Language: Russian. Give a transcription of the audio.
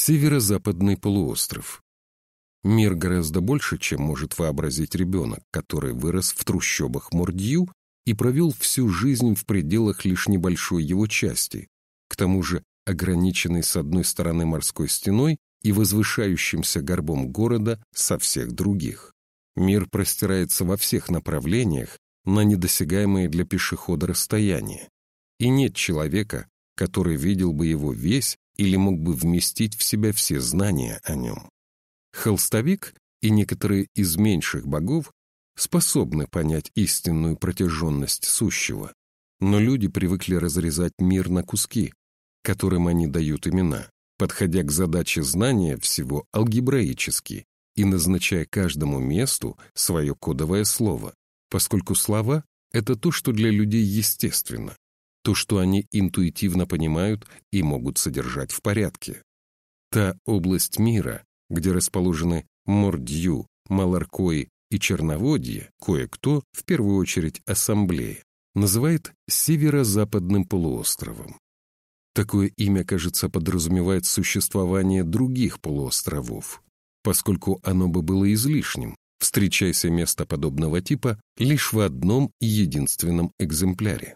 Северо-западный полуостров. Мир гораздо больше, чем может вообразить ребенок, который вырос в трущобах Мордью и провел всю жизнь в пределах лишь небольшой его части, к тому же ограниченный с одной стороны морской стеной и возвышающимся горбом города со всех других. Мир простирается во всех направлениях на недосягаемые для пешехода расстояния, и нет человека, который видел бы его весь или мог бы вместить в себя все знания о нем. Холстовик и некоторые из меньших богов способны понять истинную протяженность сущего, но люди привыкли разрезать мир на куски, которым они дают имена, подходя к задаче знания всего алгебраически и назначая каждому месту свое кодовое слово, поскольку слова — это то, что для людей естественно, то, что они интуитивно понимают и могут содержать в порядке. Та область мира, где расположены Мордью, Маларкои и Черноводье, кое-кто, в первую очередь ассамблея, называет Северо-Западным полуостровом. Такое имя, кажется, подразумевает существование других полуостровов, поскольку оно бы было излишним, встречайся место подобного типа лишь в одном единственном экземпляре.